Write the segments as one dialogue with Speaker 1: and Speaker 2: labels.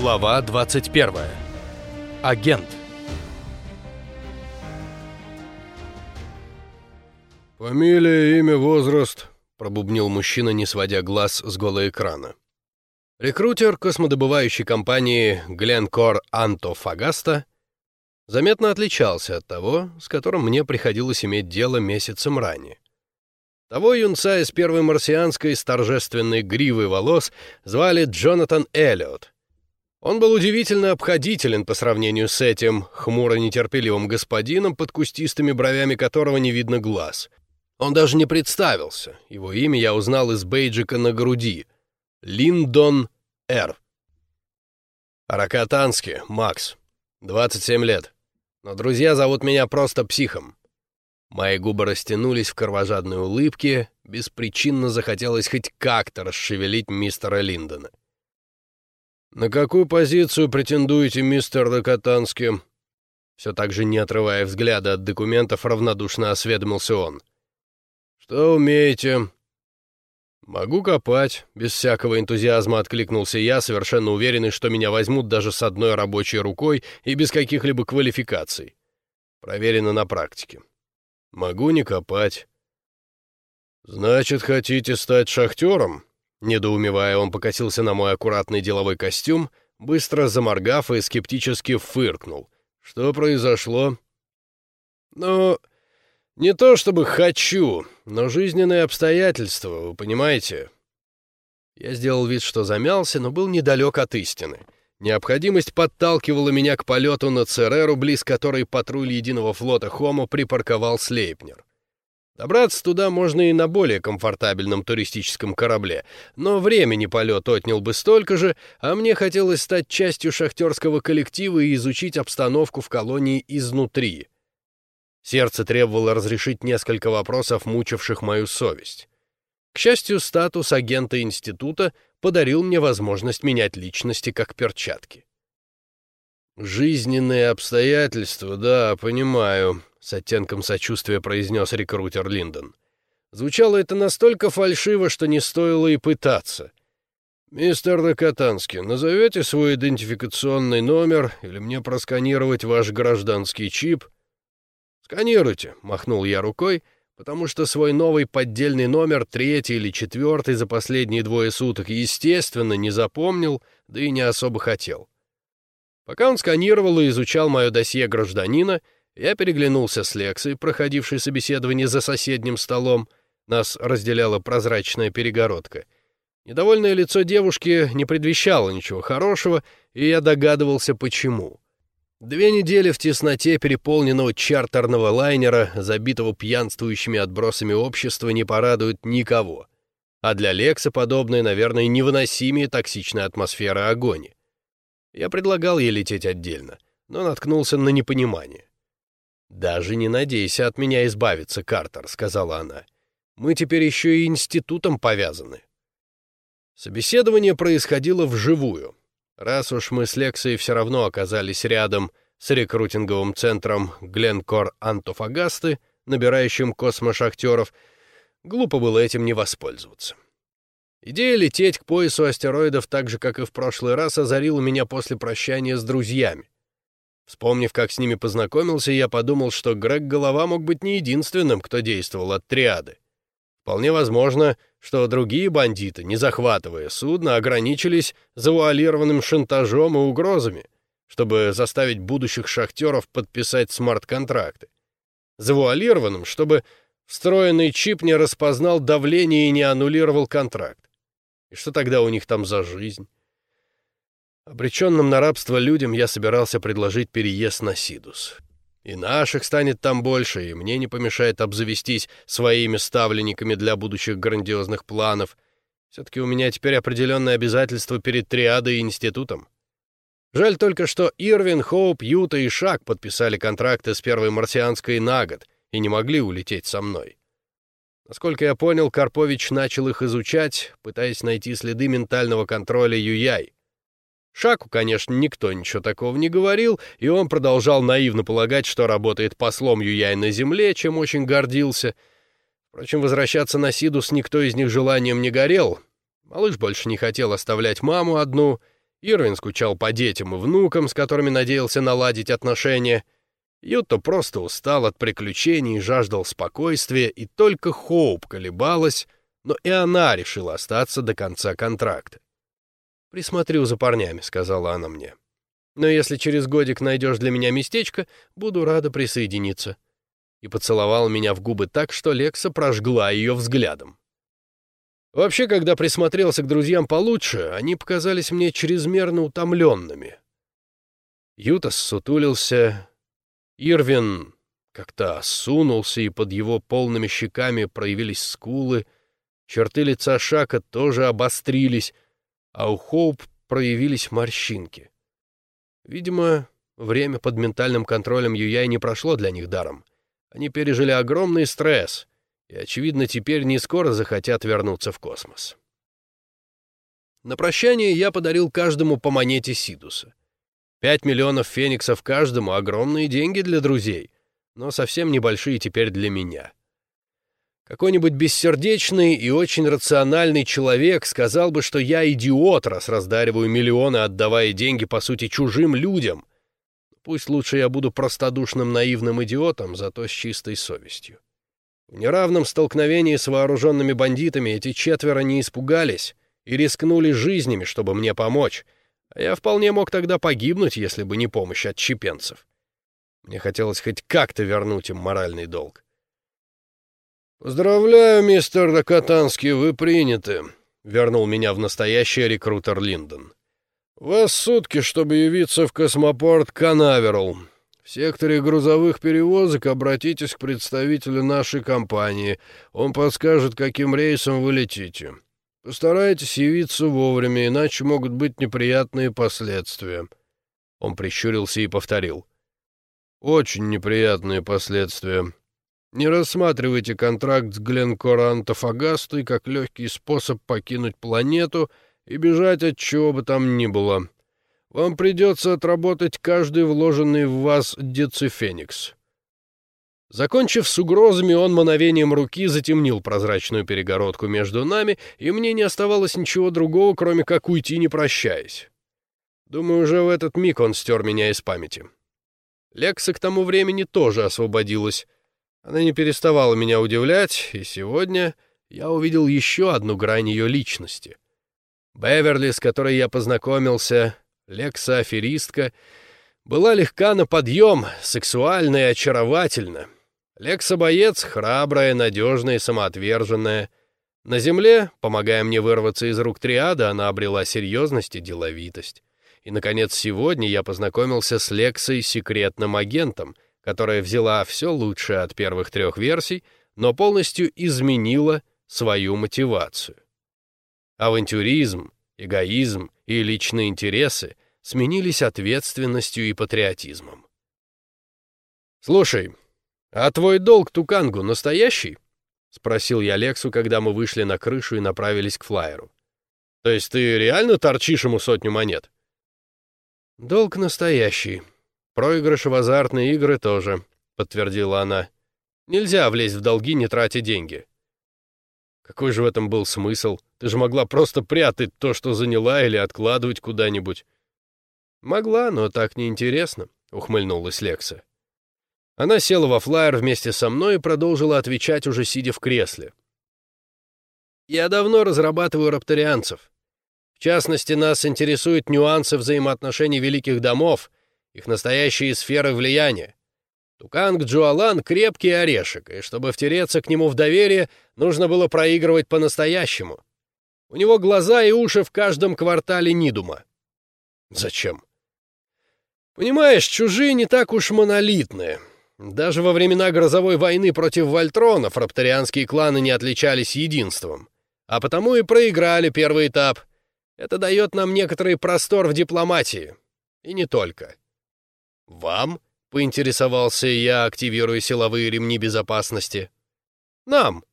Speaker 1: Глава 21. Агент.
Speaker 2: «Фамилия, имя, возраст», — пробубнил мужчина, не сводя глаз с голого экрана. Рекрутер космодобывающей компании Glencore Antofagasta заметно отличался от того, с которым мне приходилось иметь дело месяцем ранее. Того юнца из первой марсианской с торжественной гривой волос звали Джонатан Эллиот. Он был удивительно обходителен по сравнению с этим хмуро-нетерпеливым господином, под кустистыми бровями которого не видно глаз. Он даже не представился. Его имя я узнал из бейджика на груди. Линдон Р. Аракатанский, Макс. 27 лет. Но друзья зовут меня просто психом. Мои губы растянулись в кровожадной улыбке, беспричинно захотелось хоть как-то расшевелить мистера Линдона. «На какую позицию претендуете, мистер Рокотанский?» Все так же не отрывая взгляда от документов, равнодушно осведомился он. «Что умеете?» «Могу копать», — без всякого энтузиазма откликнулся я, совершенно уверенный, что меня возьмут даже с одной рабочей рукой и без каких-либо квалификаций. Проверено на практике. «Могу не копать». «Значит, хотите стать шахтером?» Недоумевая, он покосился на мой аккуратный деловой костюм, быстро заморгав и скептически фыркнул. «Что произошло?» «Ну, не то чтобы хочу, но жизненные обстоятельства, вы понимаете?» Я сделал вид, что замялся, но был недалек от истины. Необходимость подталкивала меня к полету на Цереру, близ которой патруль единого флота Хомо припарковал Слейпнер. Добраться туда можно и на более комфортабельном туристическом корабле, но времени полет отнял бы столько же, а мне хотелось стать частью шахтерского коллектива и изучить обстановку в колонии изнутри. Сердце требовало разрешить несколько вопросов, мучивших мою совесть. К счастью, статус агента института подарил мне возможность менять личности как перчатки. «Жизненные обстоятельства, да, понимаю», — с оттенком сочувствия произнес рекрутер Линдон. Звучало это настолько фальшиво, что не стоило и пытаться. «Мистер Рокотанский, назовете свой идентификационный номер или мне просканировать ваш гражданский чип?» «Сканируйте», — махнул я рукой, потому что свой новый поддельный номер, третий или четвертый за последние двое суток, естественно, не запомнил, да и не особо хотел. Пока он сканировал и изучал мое досье гражданина, — я переглянулся с Лексой, проходившей собеседование за соседним столом. Нас разделяла прозрачная перегородка. Недовольное лицо девушки не предвещало ничего хорошего, и я догадывался, почему. Две недели в тесноте переполненного чартерного лайнера, забитого пьянствующими отбросами общества, не порадуют никого. А для Лекса подобное, наверное, невыносимее токсичная атмосфера огони. Я предлагал ей лететь отдельно, но наткнулся на непонимание. «Даже не надейся от меня избавиться, Картер», — сказала она. «Мы теперь еще и институтом повязаны». Собеседование происходило вживую. Раз уж мы с Лексой все равно оказались рядом с рекрутинговым центром Гленкор Антофагасты, набирающим космошахтеров, глупо было этим не воспользоваться. Идея лететь к поясу астероидов так же, как и в прошлый раз, озарила меня после прощания с друзьями. Вспомнив, как с ними познакомился, я подумал, что Грег Голова мог быть не единственным, кто действовал от триады. Вполне возможно, что другие бандиты, не захватывая судно, ограничились завуалированным шантажом и угрозами, чтобы заставить будущих шахтеров подписать смарт-контракты. Завуалированным, чтобы встроенный чип не распознал давление и не аннулировал контракт. И что тогда у них там за жизнь? Обреченным на рабство людям я собирался предложить переезд на Сидус. И наших станет там больше, и мне не помешает обзавестись своими ставленниками для будущих грандиозных планов. Все-таки у меня теперь определенные обязательства перед триадой и институтом. Жаль только, что Ирвин, Хоуп, Юта и Шак подписали контракты с первой марсианской на год и не могли улететь со мной. Насколько я понял, Карпович начал их изучать, пытаясь найти следы ментального контроля Юяй. Шаку, конечно, никто ничего такого не говорил, и он продолжал наивно полагать, что работает послом Юяй на земле, чем очень гордился. Впрочем, возвращаться на Сидус никто из них желанием не горел. Малыш больше не хотел оставлять маму одну, Ирвин скучал по детям и внукам, с которыми надеялся наладить отношения. Ютто просто устал от приключений жаждал спокойствия, и только Хоуп колебалась, но и она решила остаться до конца контракта. «Присмотрю за парнями», — сказала она мне. «Но если через годик найдешь для меня местечко, буду рада присоединиться». И поцеловала меня в губы так, что Лекса прожгла ее взглядом. Вообще, когда присмотрелся к друзьям получше, они показались мне чрезмерно утомленными. Ютас сутулился, Ирвин как-то осунулся, и под его полными щеками проявились скулы, черты лица Шака тоже обострились, а у Хоуп проявились морщинки. Видимо, время под ментальным контролем Юяй не прошло для них даром. Они пережили огромный стресс — и, очевидно, теперь не скоро захотят вернуться в космос. На прощание я подарил каждому по монете Сидуса. Пять миллионов фениксов каждому — огромные деньги для друзей, но совсем небольшие теперь для меня. Какой-нибудь бессердечный и очень рациональный человек сказал бы, что я идиот, раз раздариваю миллионы, отдавая деньги, по сути, чужим людям. Пусть лучше я буду простодушным наивным идиотом, зато с чистой совестью. В неравном столкновении с вооруженными бандитами эти четверо не испугались и рискнули жизнями, чтобы мне помочь, а я вполне мог тогда погибнуть, если бы не помощь от чепенцев. Мне хотелось хоть как-то вернуть им моральный долг. «Поздравляю, мистер Докатанский, вы приняты», — вернул меня в настоящее рекрутер Линдон. «Вас сутки, чтобы явиться в космопорт Канаверал. В секторе грузовых перевозок обратитесь к представителю нашей компании. Он подскажет, каким рейсом вы летите. Постарайтесь явиться вовремя, иначе могут быть неприятные последствия». Он прищурился и повторил. «Очень неприятные последствия. Не рассматривайте контракт с Гленкора Антофагастой как легкий способ покинуть планету и бежать от чего бы там ни было. Вам придется отработать каждый вложенный в вас децифеникс». Закончив с угрозами, он мановением руки затемнил прозрачную перегородку между нами, и мне не оставалось ничего другого, кроме как уйти, не прощаясь. Думаю, уже в этот миг он стер меня из памяти. Лекса к тому времени тоже освободилась. Она не переставала меня удивлять, и сегодня я увидел еще одну грань ее личности. Беверли, с которой я познакомился, Лекса-аферистка, была легка на подъем, сексуальна и очаровательна. Лекса-боец храбрая, надежная и самоотверженная. На земле, помогая мне вырваться из рук триада, она обрела серьезность и деловитость. И, наконец, сегодня я познакомился с Лексой секретным агентом, которая взяла все лучшее от первых трех версий, но полностью изменила свою мотивацию. Авантюризм, эгоизм и личные интересы сменились ответственностью и патриотизмом. «Слушай, а твой долг Тукангу настоящий?» — спросил я Лексу, когда мы вышли на крышу и направились к флайеру. «То есть ты реально торчишь ему сотню монет?» «Долг настоящий. Проигрыш в азартные игры тоже», — подтвердила она. «Нельзя влезть в долги, не тратя деньги». «Какой же в этом был смысл? Ты же могла просто прятать то, что заняла, или откладывать куда-нибудь». «Могла, но так неинтересно», — ухмыльнулась Лекса. Она села во флайер вместе со мной и продолжила отвечать, уже сидя в кресле. «Я давно разрабатываю рапторианцев. В частности, нас интересуют нюансы взаимоотношений великих домов, их настоящие сферы влияния. Туканг Джуалан — крепкий орешек, и чтобы втереться к нему в доверие, нужно было проигрывать по-настоящему. У него глаза и уши в каждом квартале Нидума. Зачем? Понимаешь, чужие не так уж монолитные. Даже во времена грозовой войны против вольтронов рапторианские кланы не отличались единством. А потому и проиграли первый этап. Это дает нам некоторый простор в дипломатии. И не только. «Вам?» — поинтересовался я, активируя силовые ремни безопасности. «Нам.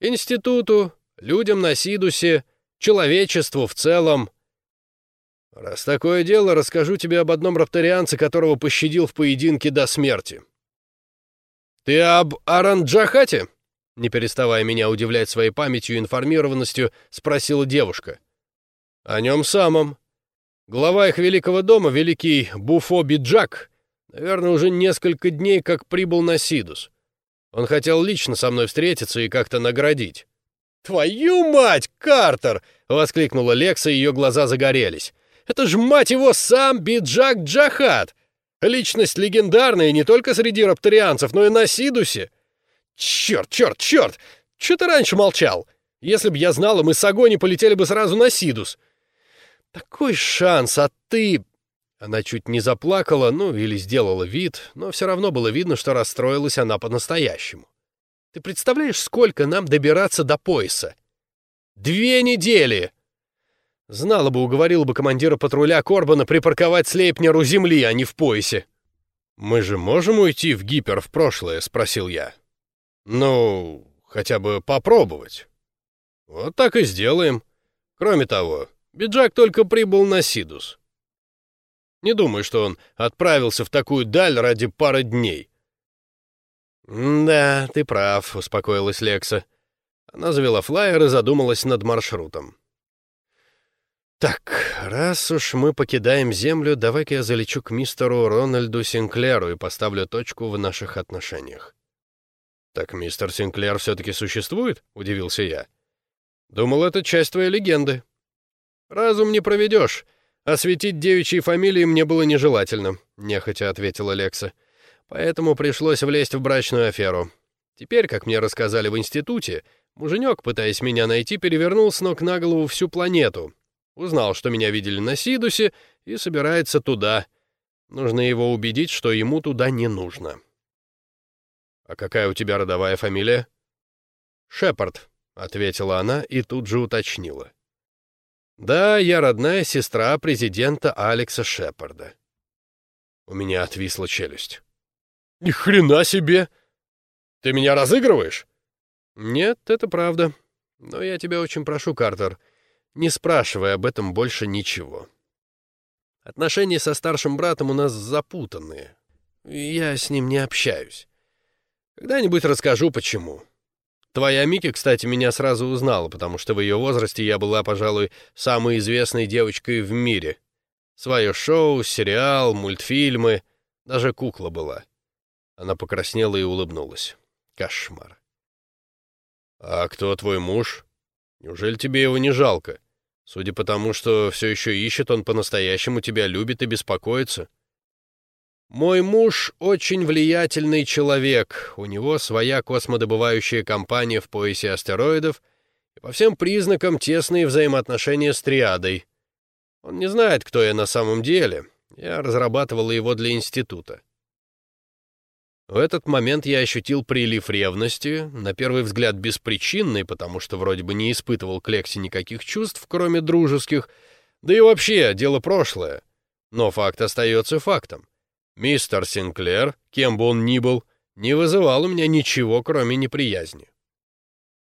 Speaker 2: Институту, людям на Сидусе, человечеству в целом. «Раз такое дело, расскажу тебе об одном рапторианце, которого пощадил в поединке до смерти». «Ты об Аранджахате?» Не переставая меня удивлять своей памятью и информированностью, спросила девушка. «О нем самом. Глава их великого дома, великий Буфо Биджак, наверное, уже несколько дней как прибыл на Сидус. Он хотел лично со мной встретиться и как-то наградить. «Твою мать, Картер!» — воскликнула Лекса, и ее глаза загорелись. «Это ж, мать его, сам Биджак Джахат! Личность легендарная не только среди рапторианцев, но и на Сидусе! Черт, черт, черт! Че ты раньше молчал? Если б я знала, мы с Агони полетели бы сразу на Сидус. Такой шанс, а ты...» Она чуть не заплакала, ну или сделала вид, но все равно было видно, что расстроилась она по-настоящему. «Ты представляешь, сколько нам добираться до пояса?» «Две недели!» Знала бы, уговорила бы командира патруля Корбана припарковать Слейпнер у земли, а не в поясе. «Мы же можем уйти в гипер в прошлое?» — спросил я. «Ну, хотя бы попробовать». «Вот так и сделаем. Кроме того, Биджак только прибыл на Сидус. Не думаю, что он отправился в такую даль ради пары дней. «Да, ты прав», — успокоилась Лекса. Она завела флайер и задумалась над маршрутом. «Так, раз уж мы покидаем Землю, давай-ка я залечу к мистеру Рональду Синклеру и поставлю точку в наших отношениях». «Так мистер Синклер все-таки существует?» — удивился я. «Думал, это часть твоей легенды». «Разум не проведешь. «Осветить девичьи фамилии мне было нежелательно», — нехотя ответила Лекса. «Поэтому пришлось влезть в брачную аферу. Теперь, как мне рассказали в институте, муженек, пытаясь меня найти, перевернул с ног на голову всю планету. Узнал, что меня видели на Сидусе, и собирается туда. Нужно его убедить, что ему туда не нужно». «А какая у тебя родовая фамилия?» «Шепард», — ответила она и тут же уточнила. Да, я родная сестра президента Алекса Шепарда. У меня отвисла челюсть. Ни хрена себе! Ты меня разыгрываешь? Нет, это правда. Но я тебя очень прошу, Картер, не спрашивай об этом больше ничего. Отношения со старшим братом у нас запутанные. Я с ним не общаюсь. Когда-нибудь расскажу, почему. Твоя Мики, кстати, меня сразу узнала, потому что в ее возрасте я была, пожалуй, самой известной девочкой в мире. Свое шоу, сериал, мультфильмы, даже кукла была. Она покраснела и улыбнулась. Кошмар. «А кто твой муж? Неужели тебе его не жалко? Судя по тому, что все еще ищет, он по-настоящему тебя любит и беспокоится». Мой муж очень влиятельный человек, у него своя космодобывающая компания в поясе астероидов и по всем признакам тесные взаимоотношения с Триадой. Он не знает, кто я на самом деле. Я разрабатывала его для института. В этот момент я ощутил прилив ревности, на первый взгляд беспричинный, потому что вроде бы не испытывал к Лексе никаких чувств, кроме дружеских, да и вообще, дело прошлое. Но факт остается фактом. Мистер Синклер, кем бы он ни был, не вызывал у меня ничего, кроме неприязни.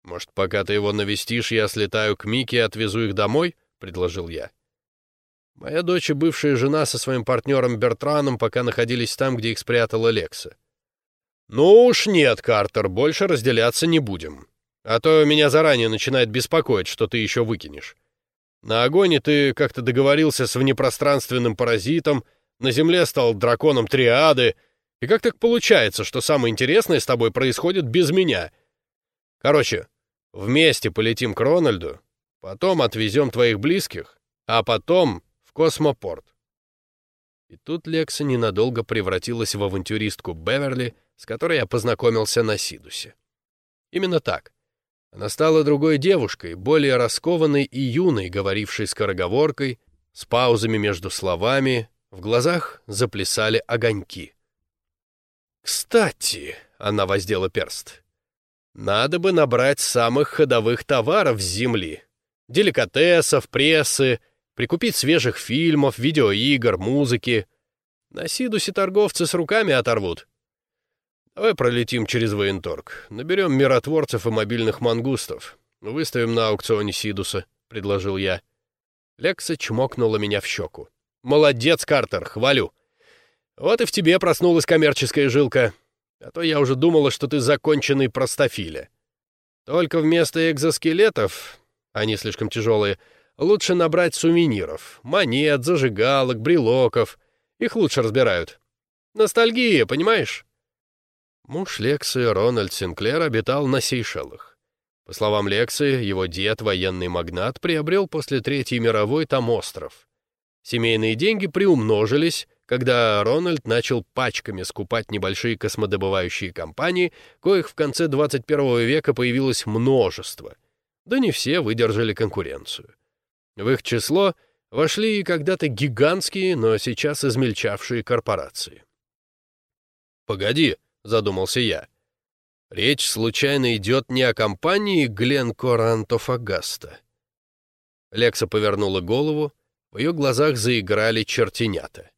Speaker 2: «Может, пока ты его навестишь, я слетаю к Мике и отвезу их домой?» — предложил я. Моя дочь и бывшая жена со своим партнером Бертраном пока находились там, где их спрятала Лекса. «Ну уж нет, Картер, больше разделяться не будем. А то меня заранее начинает беспокоить, что ты еще выкинешь. На огоне ты как-то договорился с внепространственным паразитом, на Земле стал драконом триады. И как так получается, что самое интересное с тобой происходит без меня? Короче, вместе полетим к Рональду, потом отвезем твоих близких, а потом в космопорт. И тут Лекса ненадолго превратилась в авантюристку Беверли, с которой я познакомился на Сидусе. Именно так. Она стала другой девушкой, более раскованной и юной, говорившей скороговоркой, с паузами между словами, в глазах заплясали огоньки. «Кстати», — она воздела перст, — «надо бы набрать самых ходовых товаров с земли. Деликатесов, прессы, прикупить свежих фильмов, видеоигр, музыки. На Сидусе торговцы с руками оторвут. Давай пролетим через военторг, наберем миротворцев и мобильных мангустов, выставим на аукционе Сидуса», — предложил я. Лекса чмокнула меня в щеку. Молодец, Картер, хвалю. Вот и в тебе проснулась коммерческая жилка. А то я уже думала, что ты законченный простофиля. Только вместо экзоскелетов, они слишком тяжелые, лучше набрать сувениров, монет, зажигалок, брелоков. Их лучше разбирают. Ностальгия, понимаешь? Муж Лексы, Рональд Синклер, обитал на Сейшелах. По словам Лексы, его дед, военный магнат, приобрел после Третьей мировой там остров. Семейные деньги приумножились, когда Рональд начал пачками скупать небольшие космодобывающие компании, коих в конце 21 века появилось множество. Да не все выдержали конкуренцию. В их число вошли и когда-то гигантские, но сейчас измельчавшие корпорации. «Погоди», — задумался я. «Речь случайно идет не о компании Гленкора Антофагаста». Лекса повернула голову, в ее глазах заиграли чертенята.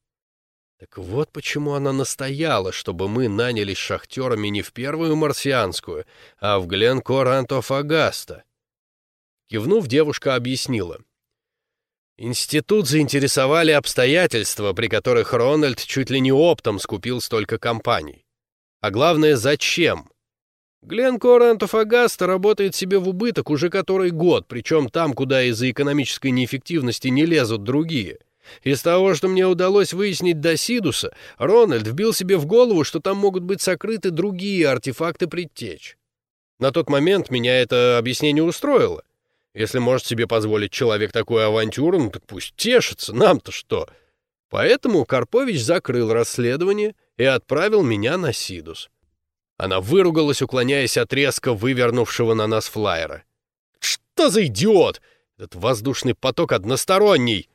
Speaker 2: Так вот почему она настояла, чтобы мы нанялись шахтерами не в первую марсианскую, а в Гленкор Антофагаста. Кивнув, девушка объяснила. Институт заинтересовали обстоятельства, при которых Рональд чуть ли не оптом скупил столько компаний. А главное, зачем? Гленкор Антофагаста работает себе в убыток уже который год, причем там, куда из-за экономической неэффективности не лезут другие — из того, что мне удалось выяснить до Сидуса, Рональд вбил себе в голову, что там могут быть сокрыты другие артефакты предтеч. На тот момент меня это объяснение устроило. Если может себе позволить человек такую авантюру, ну так пусть тешится, нам-то что. Поэтому Карпович закрыл расследование и отправил меня на Сидус. Она выругалась, уклоняясь от резко вывернувшего на нас флайера. «Что за идиот? Этот воздушный поток односторонний!»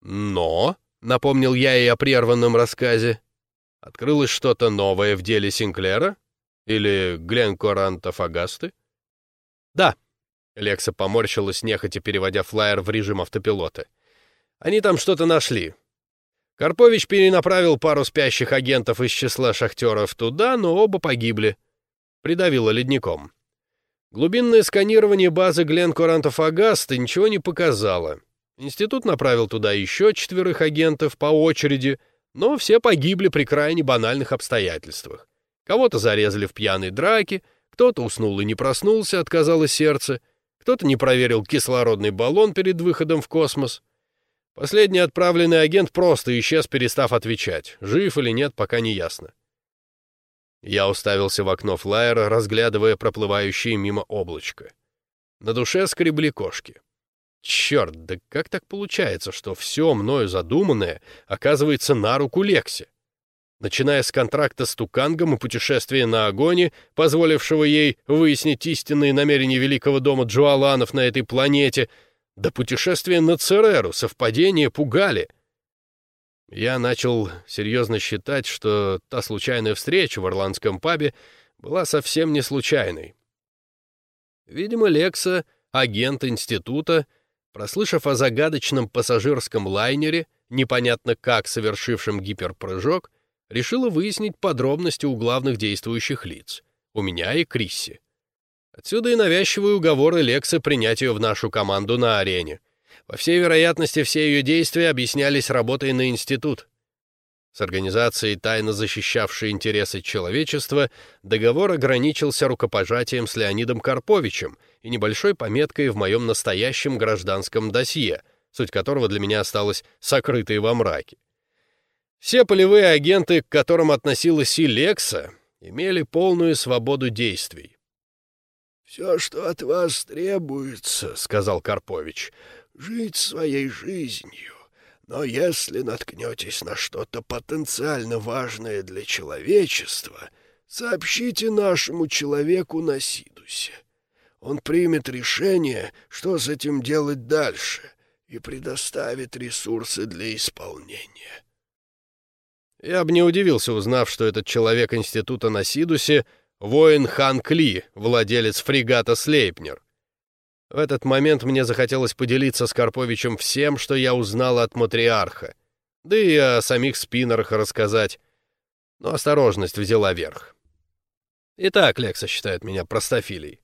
Speaker 2: Но, напомнил я ей о прерванном рассказе, открылось что-то новое в деле Синклера? Или Гленкоранта Фагасты? Да. Лекса поморщилась, нехотя переводя флайер в режим автопилота. Они там что-то нашли. Карпович перенаправил пару спящих агентов из числа шахтеров туда, но оба погибли. Придавило ледником. Глубинное сканирование базы Гленкорантов Агаста ничего не показало. Институт направил туда еще четверых агентов по очереди, но все погибли при крайне банальных обстоятельствах. Кого-то зарезали в пьяной драке, кто-то уснул и не проснулся, отказало сердце, кто-то не проверил кислородный баллон перед выходом в космос. Последний отправленный агент просто исчез, перестав отвечать, жив или нет, пока не ясно. Я уставился в окно флайера, разглядывая проплывающие мимо облачко. На душе скребли кошки. Черт, да как так получается, что все мною задуманное оказывается на руку Лексе? Начиная с контракта с Тукангом и путешествия на Агоне, позволившего ей выяснить истинные намерения великого дома Джуаланов на этой планете, до путешествия на Цереру, совпадения пугали. Я начал серьезно считать, что та случайная встреча в ирландском пабе была совсем не случайной. Видимо, Лекса, агент института, Прослышав о загадочном пассажирском лайнере, непонятно как совершившем гиперпрыжок, решила выяснить подробности у главных действующих лиц, у меня и Крисси. Отсюда и навязчивые уговоры Лекса принять ее в нашу команду на арене. Во всей вероятности, все ее действия объяснялись работой на институт. С организацией, тайно защищавшей интересы человечества, договор ограничился рукопожатием с Леонидом Карповичем и небольшой пометкой в моем настоящем гражданском досье, суть которого для меня осталась сокрытой во мраке. Все полевые агенты, к которым относилась и Лекса, имели полную свободу действий.
Speaker 3: «Все, что от вас требуется, — сказал Карпович, — жить своей жизнью. Но если наткнетесь на что-то потенциально важное для человечества, сообщите нашему человеку на Сидусе. Он примет решение, что с этим делать дальше, и предоставит ресурсы для исполнения.
Speaker 2: Я бы не удивился, узнав, что этот человек института на Сидусе — воин Хан Кли, владелец фрегата Слейпнер. В этот момент мне захотелось поделиться с Карповичем всем, что я узнал от матриарха, да и о самих спиннерах рассказать. Но осторожность взяла верх. Итак, Лекса считает меня простофилей.